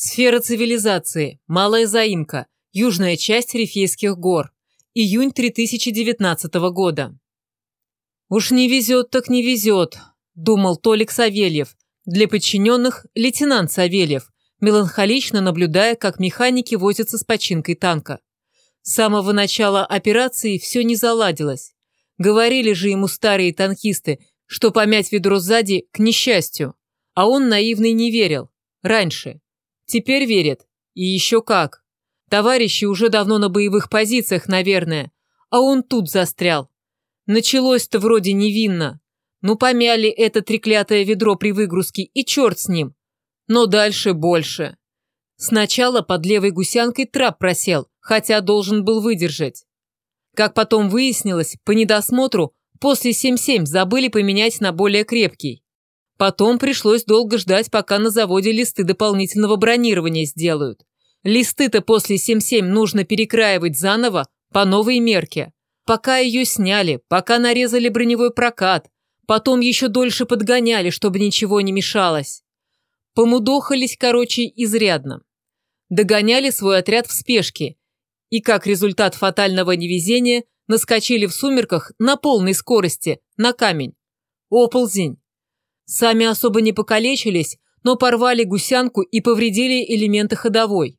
Сфера цивилизации. Малая заимка. Южная часть Рифейских гор. Июнь 2019 года. «Уж не везет, так не везет», – думал Толик Савельев. Для подчиненных – лейтенант Савельев, меланхолично наблюдая, как механики возятся с починкой танка. С самого начала операции все не заладилось. Говорили же ему старые танкисты, что помять ведро сзади – к несчастью. А он наивный не верил. Раньше. Теперь верит. И еще как. Товарищи уже давно на боевых позициях, наверное. А он тут застрял. Началось-то вроде невинно. Ну, помяли это треклятое ведро при выгрузке, и черт с ним. Но дальше больше. Сначала под левой гусянкой трап просел, хотя должен был выдержать. Как потом выяснилось, по недосмотру, после 7-7 забыли поменять на более крепкий. Потом пришлось долго ждать, пока на заводе листы дополнительного бронирования сделают. Листы-то после 7-7 нужно перекраивать заново по новой мерке. Пока ее сняли, пока нарезали броневой прокат, потом еще дольше подгоняли, чтобы ничего не мешалось. Помудохались, короче, изрядно. Догоняли свой отряд в спешке. И как результат фатального невезения наскочили в сумерках на полной скорости, на камень. Оползень. Сами особо не покалечились, но порвали гусянку и повредили элементы ходовой.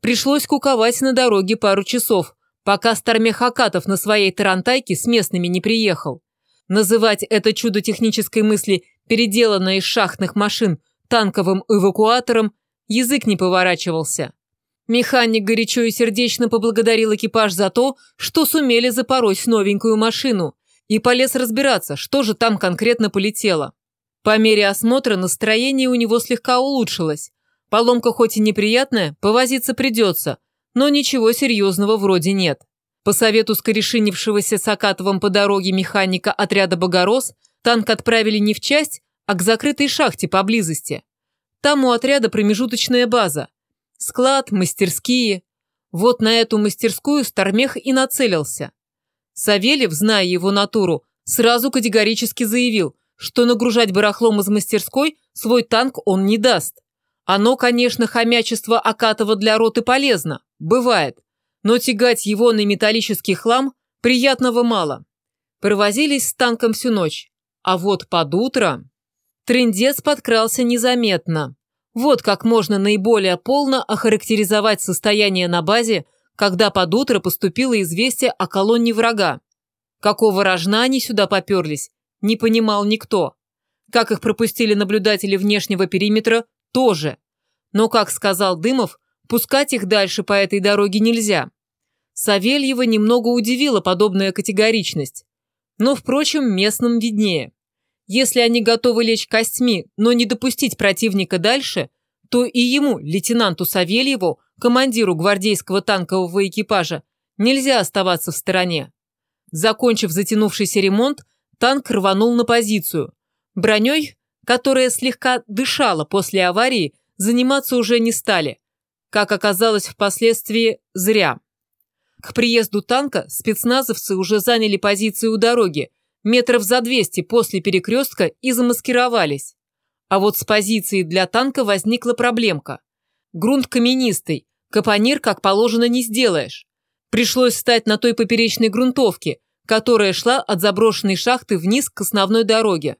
Пришлось куковать на дороге пару часов, пока Стармех Акатов на своей тарантайке с местными не приехал. Называть это чудо технической мысли, переделанное из шахтных машин, танковым эвакуатором, язык не поворачивался. Механик горячо и сердечно поблагодарил экипаж за то, что сумели запороть новенькую машину, и полез разбираться, что же там конкретно полетело. По мере осмотра настроение у него слегка улучшилось. Поломка хоть и неприятная, повозиться придется, но ничего серьезного вроде нет. По совету скорешинившегося Сакатовым по дороге механика отряда «Богорос» танк отправили не в часть, а к закрытой шахте поблизости. Там у отряда промежуточная база. Склад, мастерские. Вот на эту мастерскую Стармех и нацелился. Савельев, зная его натуру, сразу категорически заявил, что нагружать барахлом из мастерской свой танк он не даст. Оно, конечно, хомячество Акатова для роты полезно, бывает, но тягать его на металлический хлам приятного мало. Провозились с танком всю ночь, а вот под утро трындец подкрался незаметно. Вот как можно наиболее полно охарактеризовать состояние на базе, когда под утро поступило известие о колонне врага. Какого рожна они сюда поперлись, не понимал никто. Как их пропустили наблюдатели внешнего периметра, тоже. Но, как сказал Дымов, пускать их дальше по этой дороге нельзя. Савельева немного удивила подобная категоричность. Но, впрочем, местным виднее. Если они готовы лечь костьми, но не допустить противника дальше, то и ему, лейтенанту Савельеву, командиру гвардейского танкового экипажа, нельзя оставаться в стороне. Закончив затянувшийся ремонт, танк рванул на позицию. Броней, которая слегка дышала после аварии, заниматься уже не стали. Как оказалось впоследствии, зря. К приезду танка спецназовцы уже заняли позицию у дороги, метров за 200 после перекрестка и замаскировались. А вот с позиции для танка возникла проблемка. Грунт каменистый, капонир, как положено, не сделаешь. Пришлось встать на той поперечной грунтовке, которая шла от заброшенной шахты вниз к основной дороге.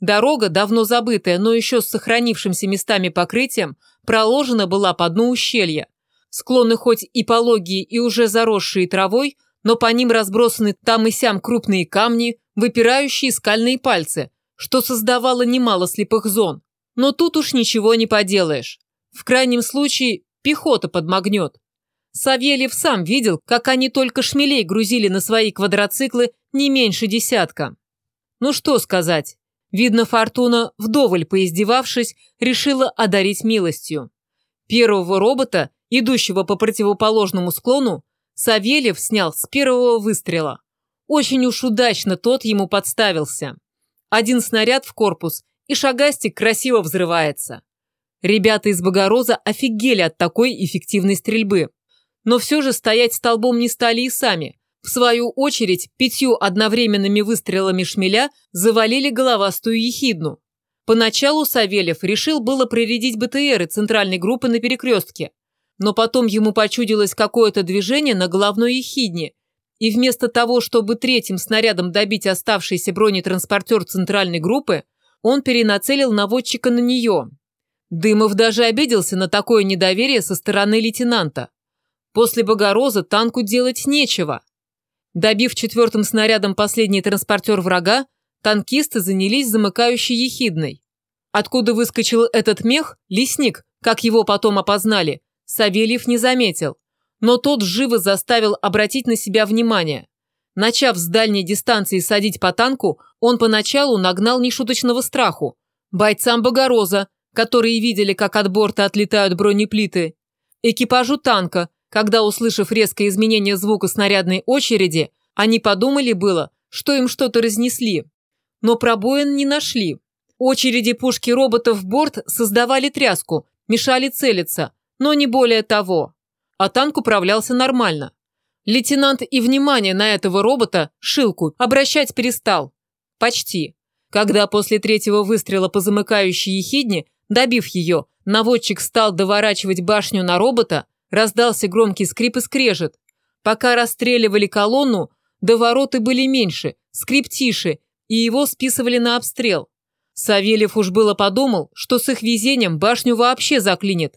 Дорога, давно забытая, но еще с сохранившимся местами покрытием, проложена была по дну ущелья. Склоны хоть и пологие и уже заросшие травой, но по ним разбросаны там и сям крупные камни, выпирающие скальные пальцы, что создавало немало слепых зон. Но тут уж ничего не поделаешь. В крайнем случае пехота подмагнет. Савельев сам видел, как они только шмелей грузили на свои квадроциклы не меньше десятка. Ну что сказать. Видно, Фортуна, вдоволь поиздевавшись, решила одарить милостью. Первого робота, идущего по противоположному склону, Савельев снял с первого выстрела. Очень уж удачно тот ему подставился. Один снаряд в корпус, и шагастик красиво взрывается. Ребята из Богороза офигели от такой эффективной стрельбы но все же стоять столбом не стали и сами. В свою очередь, пятью одновременными выстрелами шмеля завалили головастую ехидну. Поначалу Савельев решил было прирядить БТРы центральной группы на перекрестке, но потом ему почудилось какое-то движение на головной ехидне, и вместо того, чтобы третьим снарядом добить оставшийся бронетранспортер центральной группы, он перенацелил наводчика на нее. Дымов даже обиделся на такое недоверие со стороны лейтенанта. После Богороза танку делать нечего. Добив четвертым снарядом последний транспортер врага, танкисты занялись замыкающей ехидной. Откуда выскочил этот мех, лесник, как его потом опознали, Савельев не заметил. Но тот живо заставил обратить на себя внимание. Начав с дальней дистанции садить по танку, он поначалу нагнал нешуточного страху. Бойцам Богороза, которые видели, как от борта отлетают бронеплиты. Экипажу танка, когда, услышав резкое изменение звука снарядной очереди, они подумали было, что им что-то разнесли но пробоин не нашли. Очереди пушки роботов в борт создавали тряску, мешали целиться, но не более того. А танк управлялся нормально. Лейтенант и внимание на этого робота, Шилку, обращать перестал. Почти. Когда после третьего выстрела по замыкающей ехидне, добив ее, наводчик стал доворачивать башню на робота, раздался громкий скрип и скрежет. Пока расстреливали колонну, довороты были меньше, скрип тише, и его списывали на обстрел. Савельев уж было подумал, что с их везением башню вообще заклинит.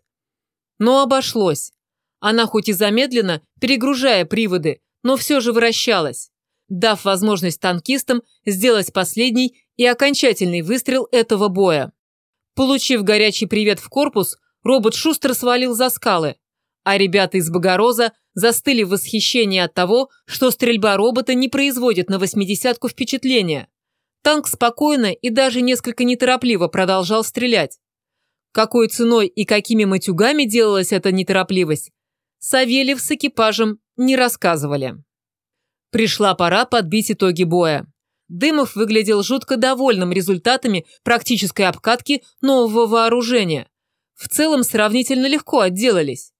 Но обошлось. Она хоть и замедленно, перегружая приводы, но все же вращалась, дав возможность танкистам сделать последний и окончательный выстрел этого боя. Получив горячий привет в корпус, робот шустро свалил за скалы, а ребята из Богороза застыли в восхищении от того, что стрельба робота не производит на восьмидесятку впечатления. Танк спокойно и даже несколько неторопливо продолжал стрелять. Какой ценой и какими матюгами делалась эта неторопливость, Савельев с экипажем не рассказывали. Пришла пора подбить итоги боя. Дымов выглядел жутко довольным результатами практической обкатки нового вооружения. В целом сравнительно легко отделались.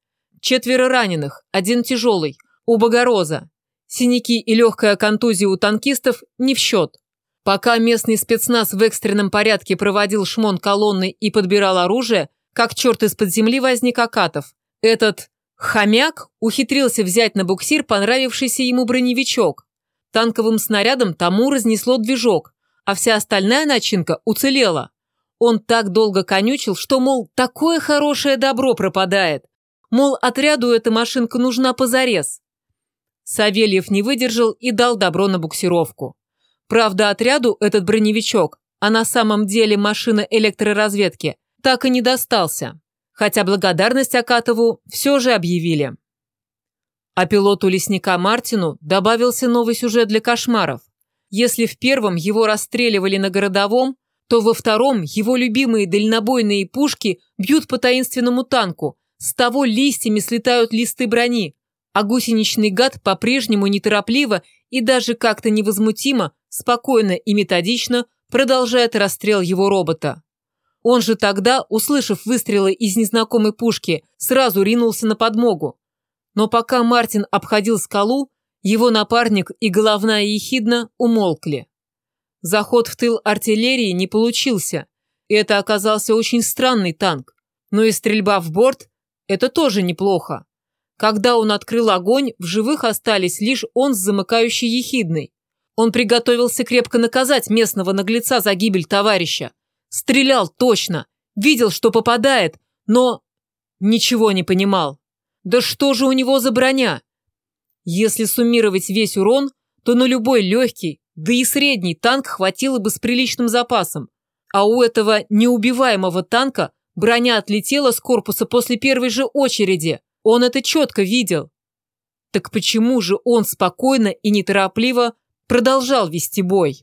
Четверо раненых, один тяжелый, у Богороза. Синяки и легкая контузия у танкистов не в счет. Пока местный спецназ в экстренном порядке проводил шмон колонны и подбирал оружие, как черт из-под земли возник Акатов. Этот хомяк ухитрился взять на буксир понравившийся ему броневичок. Танковым снарядом тому разнесло движок, а вся остальная начинка уцелела. Он так долго конючил, что, мол, такое хорошее добро пропадает. Мол, отряду эта машинка нужна позарез. Савельев не выдержал и дал добро на буксировку. Правда, отряду этот броневичок, а на самом деле машина электроразведки, так и не достался. Хотя благодарность Акатову все же объявили. А пилоту лесника Мартину добавился новый сюжет для кошмаров. Если в первом его расстреливали на городовом, то во втором его любимые дальнобойные пушки бьют по таинственному танку, с того листьями слетают листы брони, а гусеничный гад по-прежнему неторопливо и даже как-то невозмутимо спокойно и методично продолжает расстрел его робота. Он же тогда, услышав выстрелы из незнакомой пушки, сразу ринулся на подмогу. Но пока Мартин обходил скалу, его напарник и головная ехидна умолкли. Заход в тыл артиллерии не получился, и это оказался очень странный танк. Но и стрельба в борт – это тоже неплохо. Когда он открыл огонь, в живых остались лишь он с замыкающей ехидной. Он приготовился крепко наказать местного наглеца за гибель товарища. Стрелял точно, видел, что попадает, но ничего не понимал. Да что же у него за броня? Если суммировать весь урон, то на любой легкий, да и средний танк хватило бы с приличным запасом. А у этого неубиваемого танка броня отлетела с корпуса после первой же очереди. Он это четко видел. Так почему же он спокойно и неторопливо продолжал вести бой.